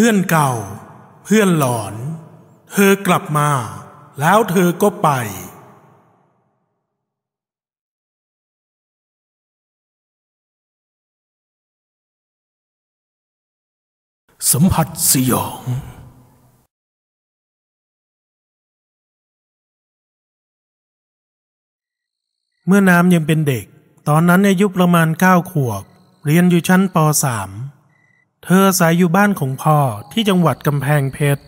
พื่อนเก่า เพื่อนหลอน เธอกลับมา แล้วเธอก็ไป สัมผัสสยอง เมื่อน้ำยังเป็นเด็ก ตอนนั้นอายุประมาณเก้าขวบ เรียนอยู่ชั้นปสาม เธออาศัยอยู่บ้านของพ่อที่จังหวัดกำแพงเพชร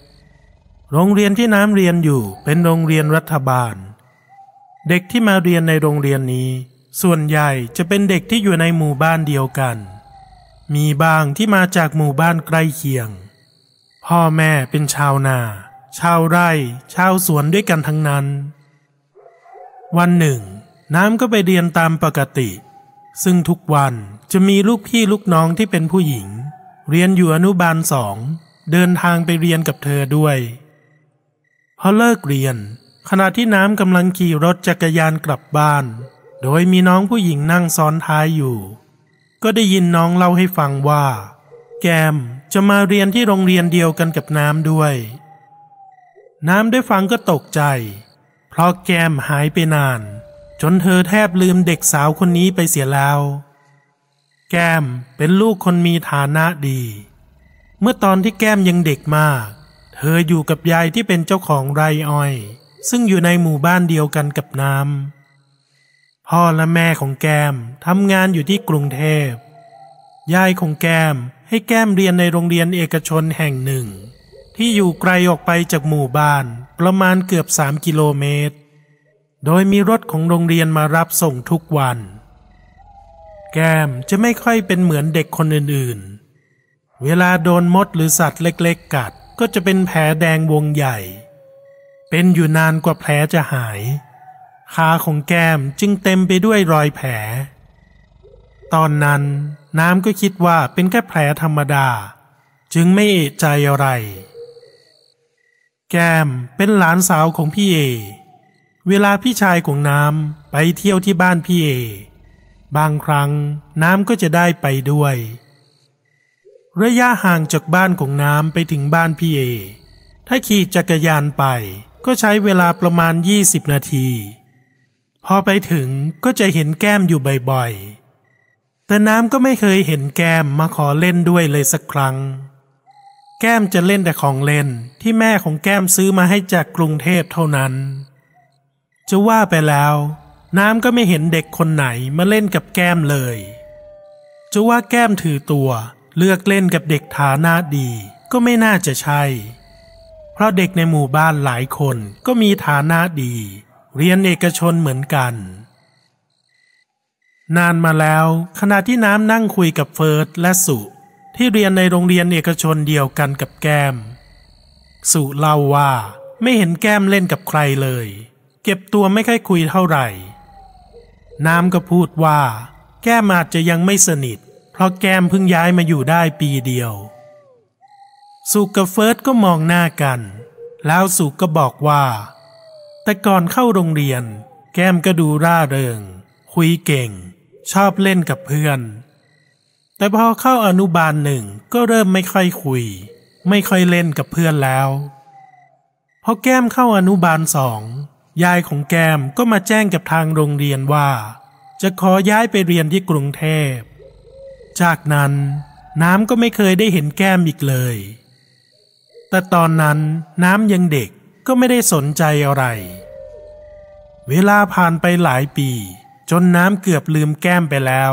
โรงเรียนที่น้ำเรียนอยู่เป็นโรงเรียนรัฐบาล เด็กที่มาเรียนในโรงเรียนนี้ ส่วนใหญ่จะเป็นเด็กที่อยู่ในหมู่บ้านเดียวกัน มีบางที่มาจากหมู่บ้านใกล้เคียง พ่อแม่เป็นชาวนา ชาวไร่ ชาวสวนด้วยกันทั้งนั้น วันหนึ่ง น้ำก็ไปเรียนตามปกติ ซึ่งทุกวันจะมีลูกพี่ลูกน้องที่เป็นผู้หญิง เรียนอยู่อนุบาลสอง เดินทางไปเรียนกับเธอด้วยพอเลิกเรียน ขณะที่น้ำกำลังขี่รถจักรยานกลับบ้าน โดยมีน้องผู้หญิงนั่งซ้อนท้ายอยู่ ก็ได้ยินน้องเล่าให้ฟังว่า แกมจะมาเรียนที่โรงเรียนเดียวกันกับน้ำด้วย น้ำได้ฟังก็ตกใจ เพราะแกมหายไปนาน จนเธอแทบลืมเด็กสาวคนนี้ไปเสียแล้ว แก้มเป็นลูกคนมีฐานะดี เมื่อตอนที่แก้มยังเด็กมาก เธออยู่กับยายที่เป็นเจ้าของไร่อ้อย ซึ่งอยู่ในหมู่บ้านเดียวกันกับน้ำพ่อและแม่ของแก้มทำงานอยู่ที่กรุงเทพ ยายของแก้มให้แก้มเรียนในโรงเรียนเอกชนแห่งหนึ่ง ที่อยู่ไกลออกไปจากหมู่บ้านประมาณเกือบสามกิโลเมตร โดยมีรถของโรงเรียนมารับส่งทุกวัน แก้มจะไม่ค่อยเป็นเหมือนเด็กคนอื่นๆ เวลาโดนมดหรือสัตว์เล็กๆ กัดก็จะเป็นแผลแดงวงใหญ่ เป็นอยู่นานกว่าแผลจะหาย ขาของแก้มจึงเต็มไปด้วยรอยแผล ตอนนั้นน้ำก็คิดว่าเป็นแค่แผลธรรมดา จึงไม่เอะใจอะไร แก้มเป็นหลานสาวของพี่เอ เวลาพี่ชายของน้ำไปเที่ยวที่บ้านพี่เอ บางครั้งน้ำก็จะได้ไปด้วย ระยะห่างจากบ้านของน้ำไปถึงบ้านพี่เอ ถ้าขี่จักรยานไปก็ใช้เวลาประมาณ 20 นาที พอไปถึงก็จะเห็นแก้มอยู่บ่อยๆ แต่น้ำก็ไม่เคยเห็นแก้มมาขอเล่นด้วยเลยสักครั้ง แก้มจะเล่นแต่ของเล่นที่แม่ของแก้มซื้อมาให้จากกรุงเทพเท่านั้น จะว่าไปแล้ว น้ำก็ไม่เห็นเด็กคนไหนมาเล่นกับแก้มเลยจะว่าแก้มถือตัวเลือกเล่นกับเด็กฐานะดีก็ไม่น่าจะใช่ เพราะเด็กในหมู่บ้านหลายคนก็มีฐานะดี เรียนเอกชนเหมือนกัน นานมาแล้ว ขณะที่น้ำนั่งคุยกับเฟิร์สและสุ ที่เรียนในโรงเรียนเอกชนเดียวกันกับแก้ม สุเล่าว่าไม่เห็นแก้มเล่นกับใครเลย เก็บตัวไม่ค่อยคุยเท่าไหร่ น้ำก็พูดว่า แก้มอาจจะยังไม่สนิท เพราะแก้มเพิ่งย้ายมาอยู่ได้ปีเดียว สุกับเฟิร์สก็มองหน้ากัน แล้วสุก็บอกว่า แต่ก่อนเข้าโรงเรียน แก้มก็ดูร่าเริง คุยเก่ง ชอบเล่นกับเพื่อน แต่พอเข้าอนุบาลหนึ่งก็เริ่มไม่ค่อยคุย ไม่ค่อยเล่นกับเพื่อนแล้วพอแก้มเข้าอนุบาลสอง ยายของแก้มก็มาแจ้งกับทางโรงเรียนว่า จะขอย้ายไปเรียนที่กรุงเทพ จากนั้นน้ำก็ไม่เคยได้เห็นแก้มอีกเลย แต่ตอนนั้นน้ำยังเด็กก็ไม่ได้สนใจอะไร เวลาผ่านไปหลายปี จนน้ำเกือบลืมแก้มไปแล้ว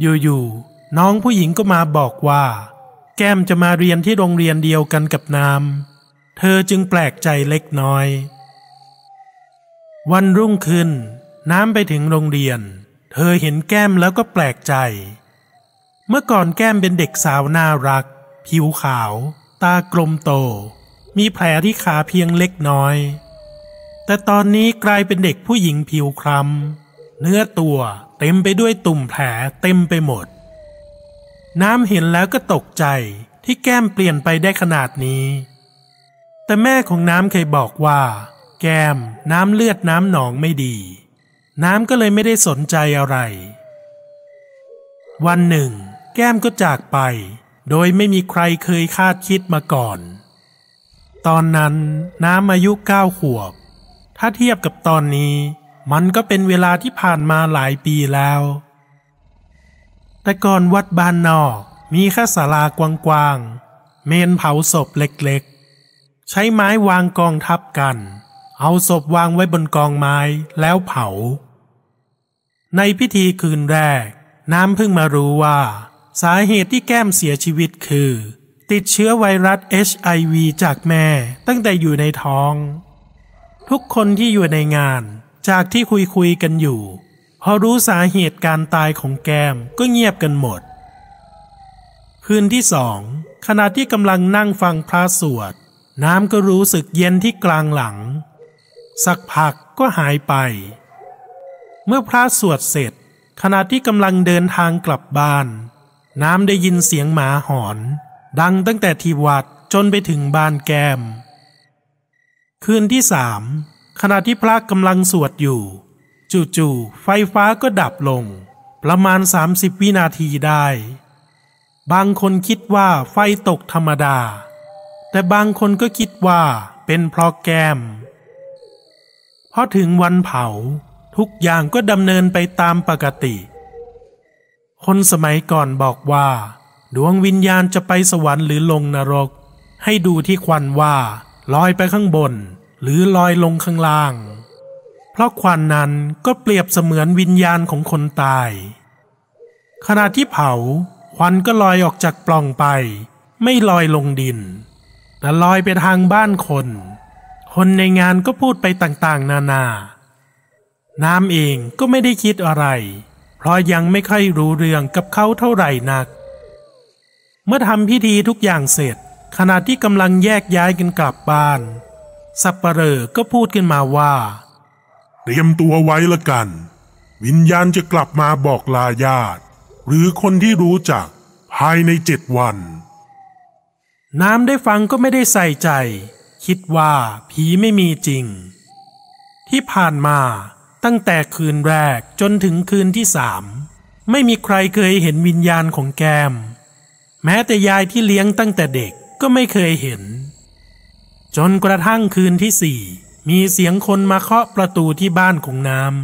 อยู่ๆน้องผู้หญิงก็มาบอกว่า แก้มจะมาเรียนที่โรงเรียนเดียวกันกับน้ำ เธอจึงแปลกใจเล็กน้อย วันรุ่งขึ้น น้ำไปถึงโรงเรียน เธอเห็นแก้มแล้วก็แปลกใจ เมื่อก่อนแก้มเป็นเด็กสาวน่ารัก ผิวขาว ตากลมโต มีแผลที่ขาเพียงเล็กน้อย แต่ตอนนี้กลายเป็นเด็กผู้หญิงผิวคล้ำเนื้อตัวเต็มไปด้วยตุ่มแผลเต็มไปหมด น้ำเห็นแล้วก็ตกใจที่แก้มเปลี่ยนไปได้ขนาดนี้ แต่แม่ของน้ำเคยบอกว่า แก้ม น้ำเลือดน้ำหนองไม่ดี น้ำก็เลยไม่ได้สนใจอะไร วันหนึ่ง แก้มก็จากไป โดยไม่มีใครเคยคาดคิดมาก่อน ตอนนั้นน้ำอายุเก้าขวบ ถ้าเทียบกับตอนนี้ มันก็เป็นเวลาที่ผ่านมาหลายปีแล้ว แต่ก่อนวัดบ้านนอกมีแค่ศาลากว้างๆเมนเผาศพเล็กๆ ใช้ไม้วางกองทับกัน เอาศพวางไว้บนกองไม้แล้วเผา ในพิธีคืนแรก น้ำเพิ่งมารู้ว่า สาเหตุที่แก้มเสียชีวิตคือ ติดเชื้อไวรัส HIV จากแม่ตั้งแต่อยู่ในท้อง ทุกคนที่อยู่ในงานจากที่คุยคุยกันอยู่ พอรู้สาเหตุการตายของแก้มก็เงียบกันหมด คืนที่สองขณะที่กำลังนั่งฟังพระสวดน้ำก็รู้สึกเย็นที่กลางหลัง สักพักก็หายไป เมื่อพระสวดเสร็จ ขณะที่กำลังเดินทางกลับบ้าน น้ำได้ยินเสียงหมาหอน ดังตั้งแต่ที่วัดจนไปถึงบ้านแก้ม คืนที่สามขณะที่พระกำลังสวดอยู่ จู่ๆไฟฟ้าก็ดับลง ประมาณ 30 วินาทีได้ บางคนคิดว่าไฟตกธรรมดา แต่บางคนก็คิดว่าเป็นเพราะแก้ม พอถึงวันเผาทุกอย่างก็ดำเนินไปตามปกติ คนสมัยก่อนบอกว่า ดวงวิญญาณจะไปสวรรค์หรือลงนรก ให้ดูที่ควันว่าลอยไปข้างบน หรือลอยลงข้างล่าง เพราะควันนั้นก็เปรียบเสมือนวิญญาณของคนตาย ขณะที่เผา ควันก็ลอยออกจากปล่องไป ไม่ลอยลงดิน แต่ลอยไปทางบ้านคน คนในงานก็พูดไปต่างๆ นานา น้ำเองก็ไม่ได้คิดอะไร เพราะยังไม่ค่อยรู้เรื่องกับเขาเท่าไหร่นัก เมื่อทำพิธีทุกอย่างเสร็จ ขณะที่กำลังแยกย้ายกันกลับบ้าน สับปะเหร่อก็พูดขึ้นมาว่า เตรียมตัวไว้ละกัน วิญญาณจะกลับมาบอกลาญาติ หรือคนที่รู้จักภายในเจ็ดวัน น้ำได้ฟังก็ไม่ได้ใส่ใจ คิดว่าผีไม่มีจริง ที่ผ่านมาตั้งแต่คืนแรกจนถึงคืนที่สามไม่มีใครเคยเห็นวิญญาณของแกม แม้แต่ยายที่เลี้ยงตั้งแต่เด็กก็ไม่เคยเห็น จนกระทั่งคืนที่สี่มีเสียงคนมาเคาะประตูที่บ้านของน้ำ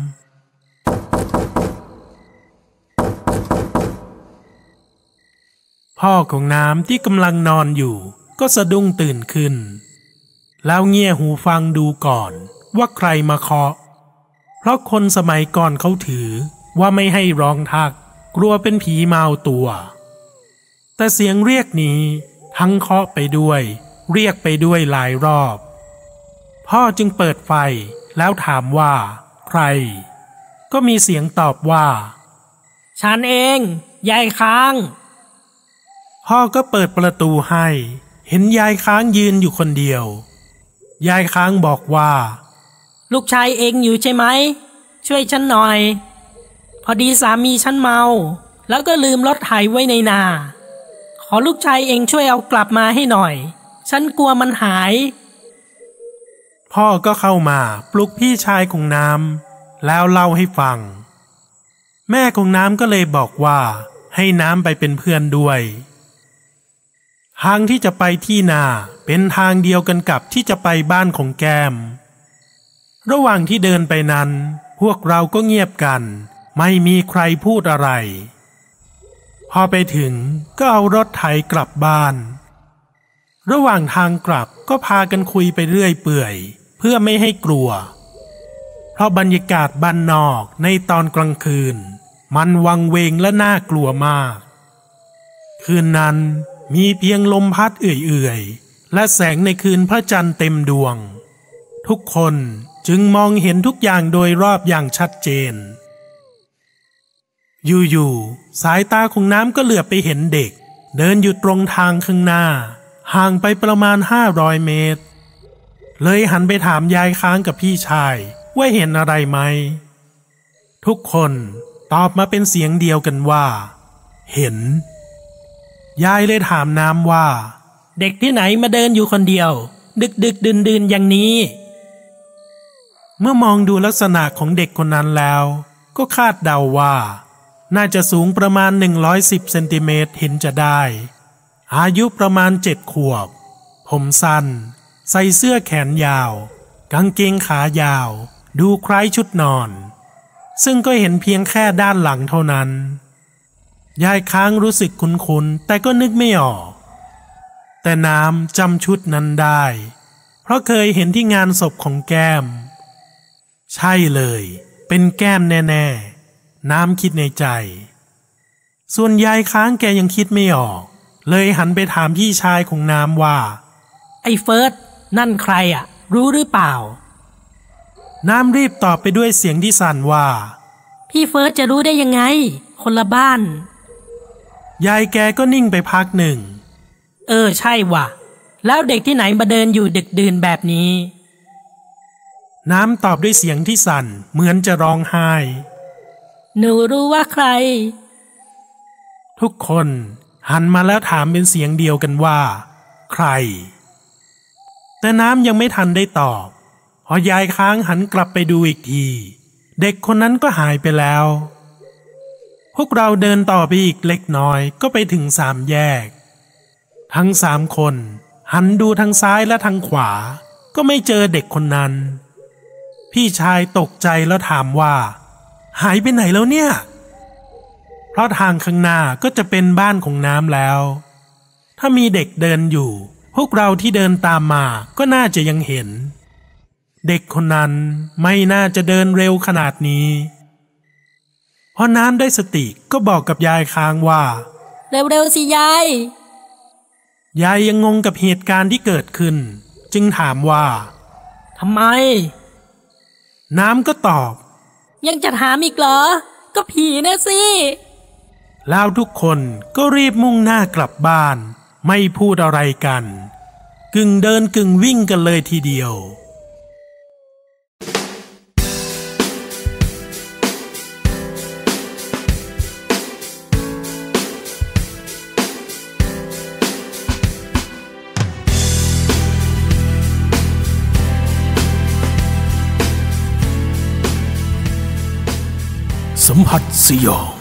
พ่อของน้ำที่กำลังนอนอยู่ก็สะดุ้งตื่นขึ้น แล้วเงี่ยหูฟังดูก่อนว่าใครมาเคาะ เพราะคนสมัยก่อนเขาถือว่าไม่ให้ร้องทัก กลัวเป็นผีเมาตัว แต่เสียงเรียกนี้ทั้งเคาะไปด้วย เรียกไปด้วยหลายรอบ พ่อจึงเปิดไฟแล้วถามว่า ใคร ก็มีเสียงตอบว่า ฉันเองยายค้าง พ่อก็เปิดประตูให้ เห็นยายค้างยืนอยู่คนเดียว ยายค้างบอกว่า ลูกชายเองอยู่ใช่ไหม ช่วยฉันหน่อย พอดีสามีฉันเมา แล้วก็ลืมรถไถไว้ในนา ขอลูกชายเองช่วยเอากลับมาให้หน่อย ฉันกลัวมันหาย พ่อก็เข้ามาปลุกพี่ชายของน้ำแล้วเล่าให้ฟัง แม่ของน้ำก็เลยบอกว่า ให้น้ำไปเป็นเพื่อนด้วย ทางที่จะไปที่นาเป็นทางเดียวกันกับที่จะไปบ้านของแกม ระหว่างที่เดินไปนั้น พวกเราก็เงียบกัน ไม่มีใครพูดอะไร พอไปถึงก็เอารถไถกลับบ้าน ระหว่างทางกลับก็พากันคุยไปเรื่อยเปื่อย เพื่อไม่ให้กลัว เพราะบรรยากาศบ้านนอกในตอนกลางคืน มันวังเวงและน่ากลัวมาก คืนนั้น มีเพียงลมพัดเอื่อยๆ และแสงในคืนพระจันทร์เต็มดวง ทุกคนจึงมองเห็นทุกอย่างโดยรอบอย่างชัดเจน อยู่ๆ สายตาของน้ำก็เหลือบไปเห็นเด็ก เดินอยู่ตรงทางข้างหน้า ห่างไปประมาณห้าร้อยเมตร เลยหันไปถามยายค้างกับพี่ชาย ว่าเห็นอะไรไหม ทุกคนตอบมาเป็นเสียงเดียวกันว่า เห็น ยายเลยถามน้ำว่า เด็กที่ไหนมาเดินอยู่คนเดียว ดึกดึกดื่นดื่นอย่างนี้ เมื่อมองดูลักษณะของเด็กคนนั้นแล้ว ก็คาดเดาว่า น่าจะสูงประมาณ 110เซนติเมตรเห็นจะได้ อายุประมาณเจ็ดขวบ ผมสั้น ใส่เสื้อแขนยาว กางเกงขายาว ดูคล้ายชุดนอน ซึ่งก็เห็นเพียงแค่ด้านหลังเท่านั้น ยายค้างรู้สึกคุ้นๆ แต่ก็นึกไม่ออก แต่น้ำจำชุดนั้นได้ เพราะเคยเห็นที่งานศพของแก้ม ใช่เลย เป็นแก้มแน่ ๆ น้ำคิดในใจ ส่วนยายค้างแกยังคิดไม่ออก เลยหันไปถามพี่ชายของน้ำว่า ไอ้เฟิร์สนั่นใครอะรู้หรือเปล่า น้ำรีบตอบไปด้วยเสียงที่สั่นว่า พี่เฟิร์สจะรู้ได้ยังไง คนละบ้าน ยายแกก็นิ่งไปพักหนึ่ง เออใช่ว่ะ แล้วเด็กที่ไหนมาเดินอยู่ดึกดื่นแบบนี้ น้ำตอบด้วยเสียงที่สั่นเหมือนจะร้องไห้ หนูรู้ว่าใคร ทุกคนหันมาแล้วถามเป็นเสียงเดียวกันว่า ใคร แต่น้ำยังไม่ทันได้ตอบ พอยายค้างหันกลับไปดูอีกที เด็กคนนั้นก็หายไปแล้ว พวกเราเดินต่อไปอีกเล็กน้อยก็ไปถึงสามแยก ทั้งสามคน หันดูทางซ้ายและทางขวา ก็ไม่เจอเด็กคนนั้น พี่ชายตกใจแล้วถามว่า หายไปไหนแล้วเนี่ย เพราะทางข้างหน้าก็จะเป็นบ้านของน้ำแล้ว ถ้ามีเด็กเดินอยู่ พวกเราที่เดินตามมาก็น่าจะยังเห็น เด็กคนนั้นไม่น่าจะเดินเร็วขนาดนี้ อน้ำได้สติก็บอกกับยายค้างว่า เร็วๆสิยาย ยายยังงงกับเหตุการณ์ที่เกิดขึ้น จึงถามว่าทำไม น้ำก็ตอบ ยังจะถามอีกเหรอ ก็ผีนะสิแล้วทุกคนก็รีบมุ่งหน้ากลับบ้าน ไม่พูดอะไรกัน กึ่งเดินกึ่งวิ่งกันเลยทีเดียว สัมผัสสยอง